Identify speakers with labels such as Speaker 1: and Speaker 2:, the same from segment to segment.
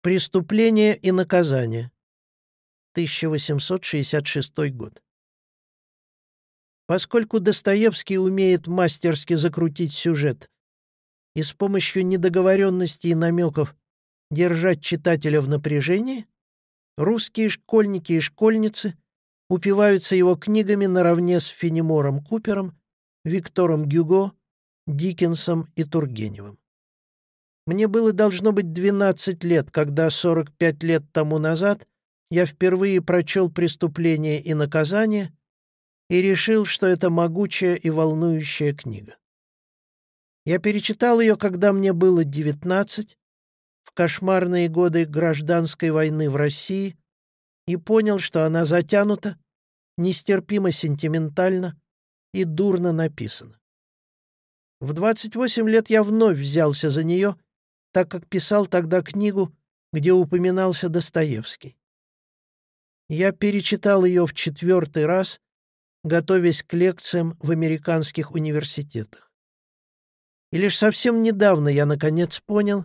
Speaker 1: Преступление и наказание. 1866 год. Поскольку Достоевский умеет мастерски закрутить сюжет и с помощью недоговоренностей и намеков держать читателя в напряжении, русские школьники и школьницы упиваются его книгами наравне с Фенемором Купером, Виктором Гюго, Диккенсом и Тургеневым. Мне было должно быть 12 лет, когда 45 лет тому назад я впервые прочел «Преступление и наказание» и решил, что это могучая и волнующая книга. Я перечитал ее, когда мне было 19, в кошмарные годы гражданской войны в России, и понял, что она затянута, нестерпимо сентиментальна и дурно написана. В 28 лет я вновь взялся за нее, так как писал тогда книгу, где упоминался Достоевский. Я перечитал ее в четвертый раз, готовясь к лекциям в американских университетах. И лишь совсем недавно я наконец понял,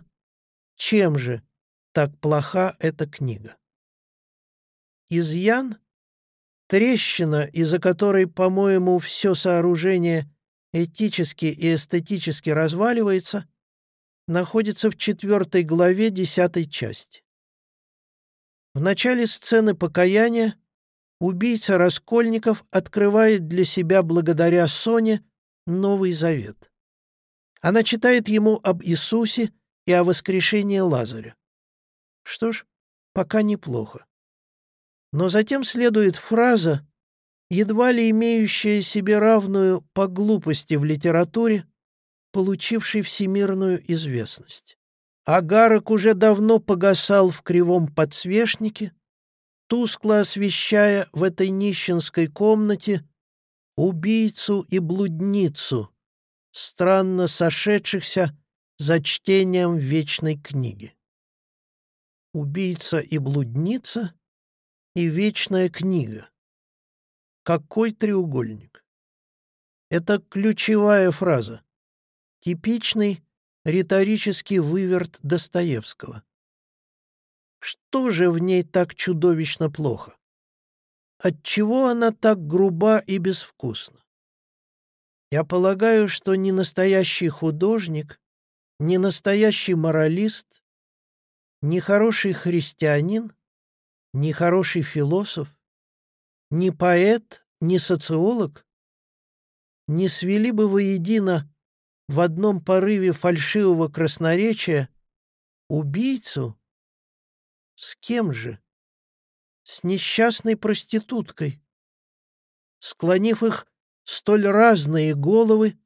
Speaker 1: чем же так плоха эта книга. Изъян — трещина, из-за которой, по-моему, все сооружение этически и эстетически разваливается, находится в четвертой главе десятой части. В начале сцены покаяния убийца Раскольников открывает для себя благодаря Соне Новый Завет. Она читает ему об Иисусе и о воскрешении Лазаря. Что ж, пока неплохо. Но затем следует фраза, едва ли имеющая себе равную по глупости в литературе, получивший всемирную известность. Агарок уже давно погасал в кривом подсвечнике, тускло освещая в этой нищенской комнате убийцу и блудницу, странно сошедшихся за чтением вечной книги. Убийца и блудница и вечная книга. Какой треугольник? Это ключевая фраза. Типичный риторический выверт Достоевского. Что же в ней так чудовищно плохо? Отчего она так груба и безвкусна? Я полагаю, что ни настоящий художник, ни настоящий моралист, ни хороший христианин, ни хороший философ, ни поэт, ни социолог не свели бы воедино в одном порыве фальшивого красноречия убийцу? С кем же? С несчастной проституткой. Склонив их столь разные головы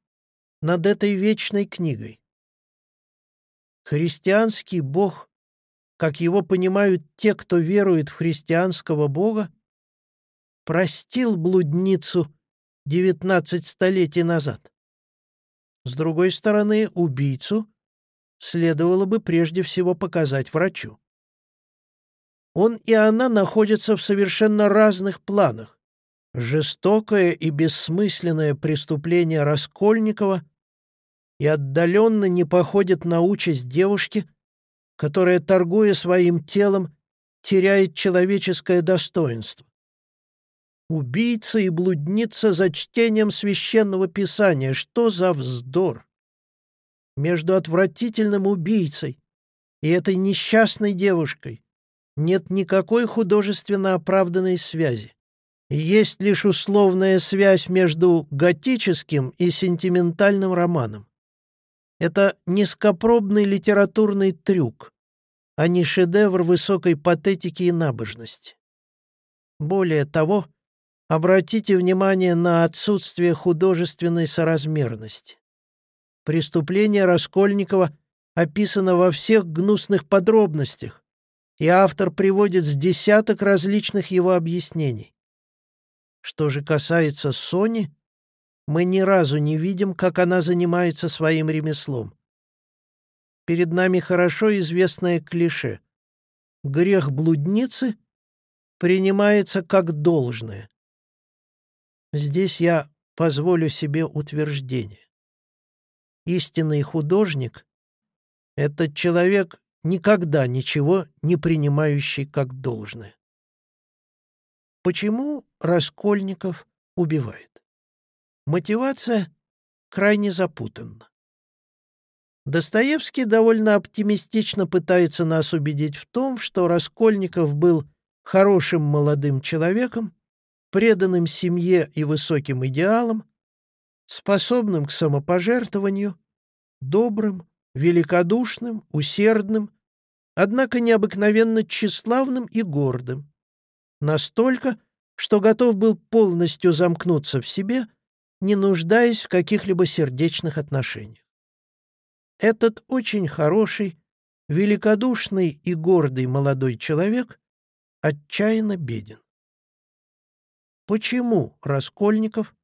Speaker 1: над этой вечной книгой. Христианский Бог, как его понимают те, кто верует в христианского Бога, простил блудницу девятнадцать столетий назад. С другой стороны, убийцу следовало бы прежде всего показать врачу. Он и она находятся в совершенно разных планах. Жестокое и бессмысленное преступление Раскольникова и отдаленно не походит на участь девушки, которая, торгуя своим телом, теряет человеческое достоинство. Убийца и блудница за чтением священного писания. Что за вздор! Между отвратительным убийцей и этой несчастной девушкой нет никакой художественно оправданной связи. Есть лишь условная связь между готическим и сентиментальным романом. Это низкопробный литературный трюк, а не шедевр высокой патетики и набожности. Более того, Обратите внимание на отсутствие художественной соразмерности. Преступление Раскольникова описано во всех гнусных подробностях, и автор приводит с десяток различных его объяснений. Что же касается Сони, мы ни разу не видим, как она занимается своим ремеслом. Перед нами хорошо известное клише. Грех блудницы принимается как должное. Здесь я позволю себе утверждение. Истинный художник — это человек, никогда ничего не принимающий как должное. Почему Раскольников убивает? Мотивация крайне запутанна. Достоевский довольно оптимистично пытается нас убедить в том, что Раскольников был хорошим молодым человеком, преданным семье и высоким идеалам, способным к самопожертвованию, добрым, великодушным, усердным, однако необыкновенно тщеславным и гордым. Настолько, что готов был полностью замкнуться в себе, не нуждаясь в каких-либо сердечных отношениях. Этот очень хороший, великодушный и гордый молодой человек отчаянно беден. Почему Раскольников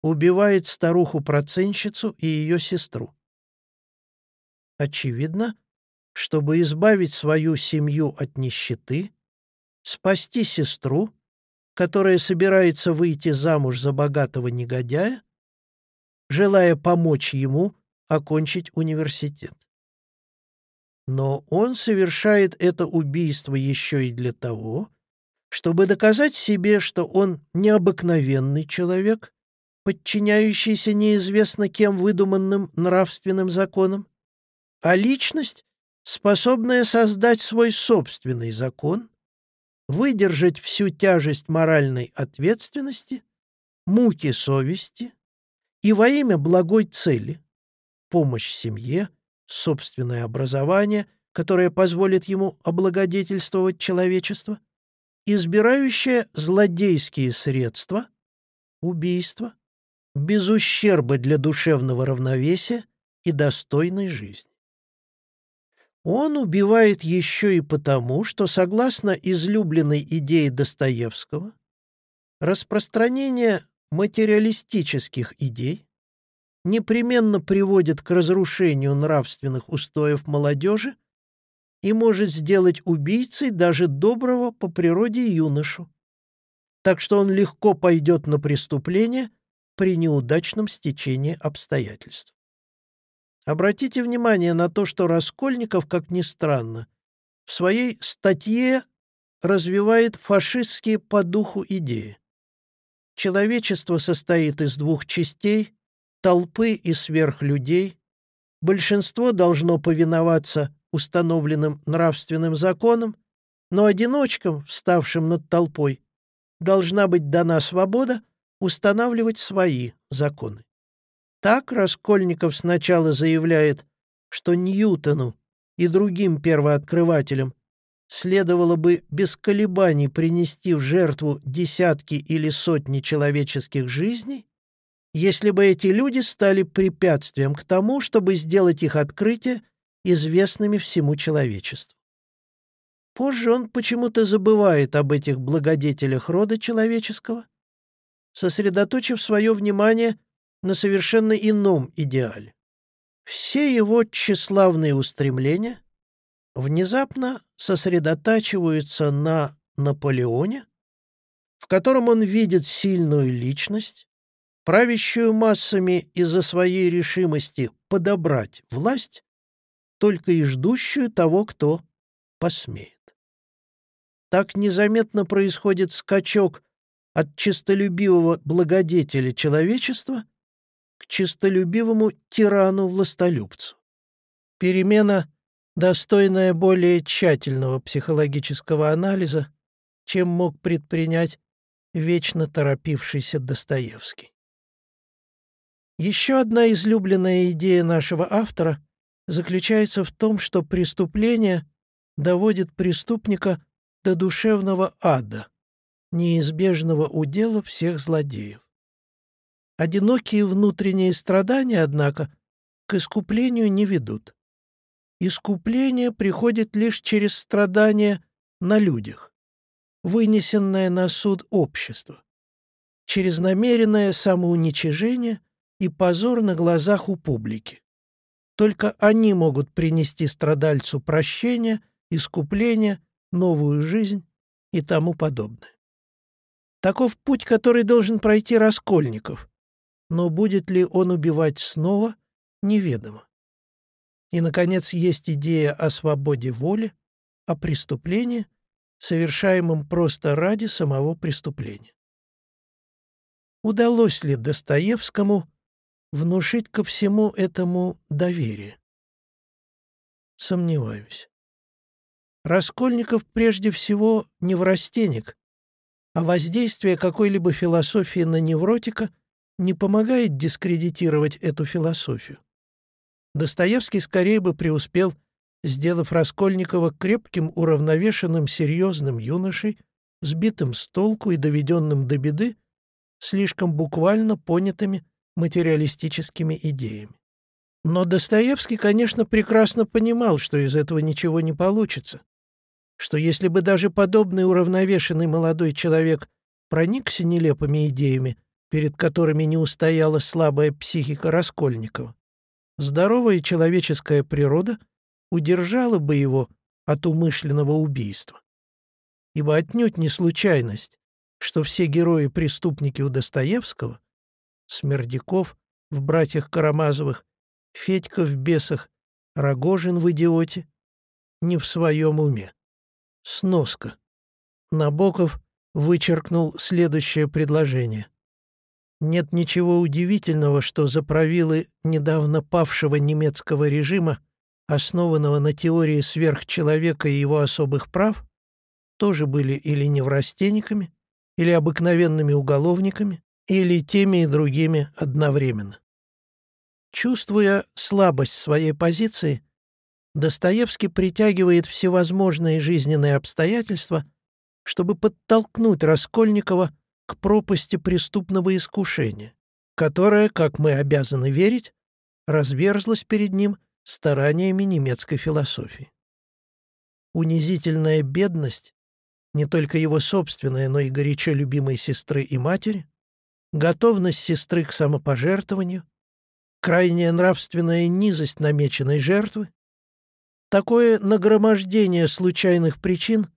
Speaker 1: убивает старуху-проценщицу и ее сестру? Очевидно, чтобы избавить свою семью от нищеты, спасти сестру, которая собирается выйти замуж за богатого негодяя, желая помочь ему окончить университет. Но он совершает это убийство еще и для того, чтобы доказать себе, что он необыкновенный человек, подчиняющийся неизвестно кем выдуманным нравственным законам, а личность, способная создать свой собственный закон, выдержать всю тяжесть моральной ответственности, муки совести и во имя благой цели помощь семье, собственное образование, которое позволит ему облагодетельствовать человечество, избирающее злодейские средства, убийство, без ущерба для душевного равновесия и достойной жизни. Он убивает еще и потому, что, согласно излюбленной идее Достоевского, распространение материалистических идей непременно приводит к разрушению нравственных устоев молодежи и может сделать убийцей даже доброго по природе юношу. Так что он легко пойдет на преступление при неудачном стечении обстоятельств. Обратите внимание на то, что Раскольников, как ни странно, в своей статье развивает фашистские по духу идеи. Человечество состоит из двух частей толпы и сверхлюдей, большинство должно повиноваться установленным нравственным законам, но одиночкам, вставшим над толпой, должна быть дана свобода устанавливать свои законы. Так Раскольников сначала заявляет, что Ньютону и другим первооткрывателям следовало бы без колебаний принести в жертву десятки или сотни человеческих жизней, если бы эти люди стали препятствием к тому, чтобы сделать их открытия известными всему человечеству. Позже он почему-то забывает об этих благодетелях рода человеческого, сосредоточив свое внимание на совершенно ином идеале. Все его тщеславные устремления внезапно сосредотачиваются на Наполеоне, в котором он видит сильную личность, правящую массами из-за своей решимости подобрать власть, только и ждущую того, кто посмеет. Так незаметно происходит скачок от честолюбивого благодетеля человечества к честолюбивому тирану-властолюбцу. Перемена, достойная более тщательного психологического анализа, чем мог предпринять вечно торопившийся Достоевский. Еще одна излюбленная идея нашего автора заключается в том, что преступление доводит преступника до душевного ада, неизбежного удела всех злодеев. Одинокие внутренние страдания, однако, к искуплению не ведут. Искупление приходит лишь через страдания на людях, вынесенное на суд общества, через намеренное самоуничижение и позор на глазах у публики. Только они могут принести страдальцу прощение, искупление, новую жизнь и тому подобное. Таков путь, который должен пройти Раскольников, но будет ли он убивать снова, неведомо. И, наконец, есть идея о свободе воли, о преступлении, совершаемом просто ради самого преступления. Удалось ли Достоевскому внушить ко всему этому доверие? Сомневаюсь. Раскольников прежде всего неврастенник, а воздействие какой-либо философии на невротика не помогает дискредитировать эту философию. Достоевский скорее бы преуспел, сделав Раскольникова крепким, уравновешенным, серьезным юношей, сбитым с толку и доведенным до беды, слишком буквально понятыми материалистическими идеями. Но Достоевский, конечно, прекрасно понимал, что из этого ничего не получится, что если бы даже подобный уравновешенный молодой человек проникся нелепыми идеями, перед которыми не устояла слабая психика Раскольникова, здоровая человеческая природа удержала бы его от умышленного убийства. Ибо отнюдь не случайность, что все герои-преступники у Достоевского — Смердяков в «Братьях Карамазовых», Федька в «Бесах», Рогожин в «Идиоте» — не в своем уме. Сноска. Набоков вычеркнул следующее предложение. Нет ничего удивительного, что за правилы недавно павшего немецкого режима, основанного на теории сверхчеловека и его особых прав, тоже были или неврастенниками, или обыкновенными уголовниками, или теми и другими одновременно. Чувствуя слабость своей позиции, Достоевский притягивает всевозможные жизненные обстоятельства, чтобы подтолкнуть Раскольникова к пропасти преступного искушения, которое, как мы обязаны верить, разверзлось перед ним стараниями немецкой философии. Унизительная бедность, не только его собственная, но и горячо любимой сестры и матери, готовность сестры к самопожертвованию, крайняя нравственная низость намеченной жертвы, такое нагромождение случайных причин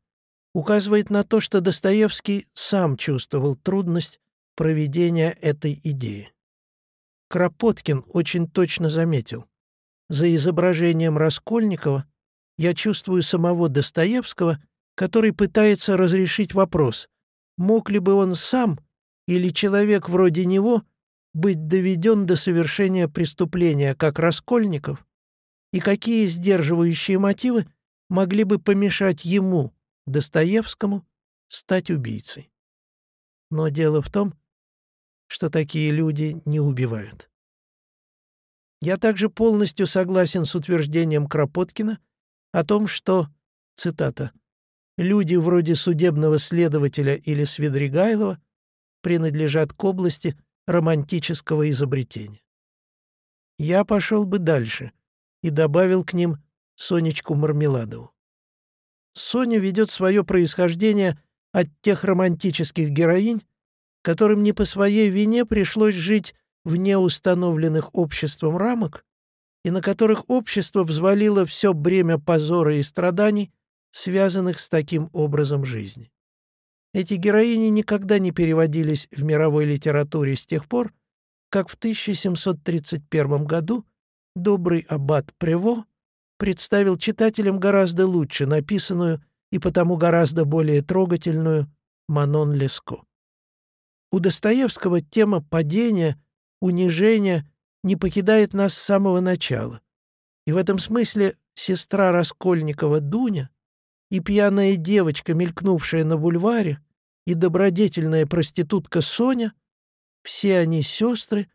Speaker 1: указывает на то, что Достоевский сам чувствовал трудность проведения этой идеи. Кропоткин очень точно заметил. За изображением Раскольникова я чувствую самого Достоевского, который пытается разрешить вопрос, мог ли бы он сам или человек вроде него быть доведен до совершения преступления, как Раскольников, и какие сдерживающие мотивы могли бы помешать ему, Достоевскому стать убийцей. Но дело в том, что такие люди не убивают. Я также полностью согласен с утверждением Кропоткина о том, что, цитата, «люди вроде судебного следователя или Свидригайлова принадлежат к области романтического изобретения». Я пошел бы дальше и добавил к ним Сонечку Мармеладову. Соня ведет свое происхождение от тех романтических героинь, которым не по своей вине пришлось жить вне установленных обществом рамок и на которых общество взвалило все бремя позора и страданий, связанных с таким образом жизни. Эти героини никогда не переводились в мировой литературе с тех пор, как в 1731 году добрый аббат Прево представил читателям гораздо лучше написанную и потому гораздо более трогательную Манон Леско. У Достоевского тема падения, унижения не покидает нас с самого начала. И в этом смысле сестра Раскольникова Дуня и пьяная девочка, мелькнувшая на бульваре, и добродетельная проститутка Соня — все они сестры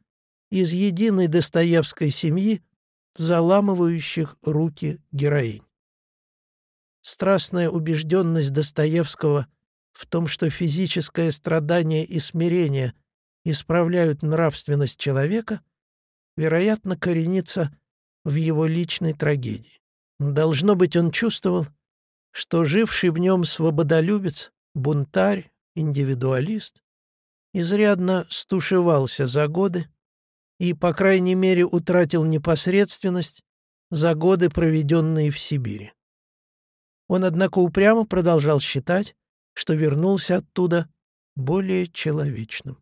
Speaker 1: из единой Достоевской семьи, заламывающих руки героинь. Страстная убежденность Достоевского в том, что физическое страдание и смирение исправляют нравственность человека, вероятно, коренится в его личной трагедии. Должно быть, он чувствовал, что живший в нем свободолюбец, бунтарь, индивидуалист, изрядно стушевался за годы, и, по крайней мере, утратил непосредственность за годы, проведенные в Сибири. Он, однако, упрямо продолжал считать, что вернулся оттуда более человечным.